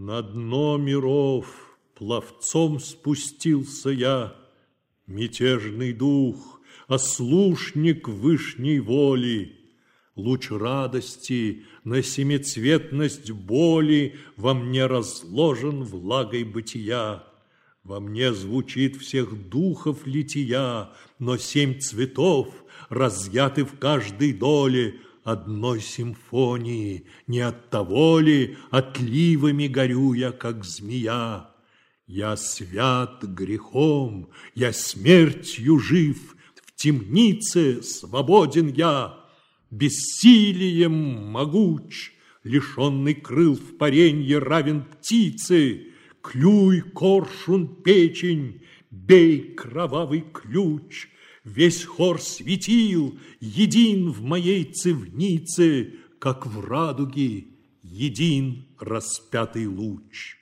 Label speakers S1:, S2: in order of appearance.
S1: На дно миров пловцом спустился я, Мятежный дух, ослушник вышней воли. Луч радости на семицветность боли Во мне разложен влагой бытия. Во мне звучит всех духов лития, Но семь цветов разъяты в каждой доле Одной симфонии, не от того ли Отливами горю я, как змея. Я свят грехом, я смертью жив, В темнице свободен я, Бессилием могуч, Лишенный крыл в паренье равен птице, Клюй, коршун, печень, бей кровавый ключ, Весь хор светил, един в моей цивнице, Как в радуге един распятый луч.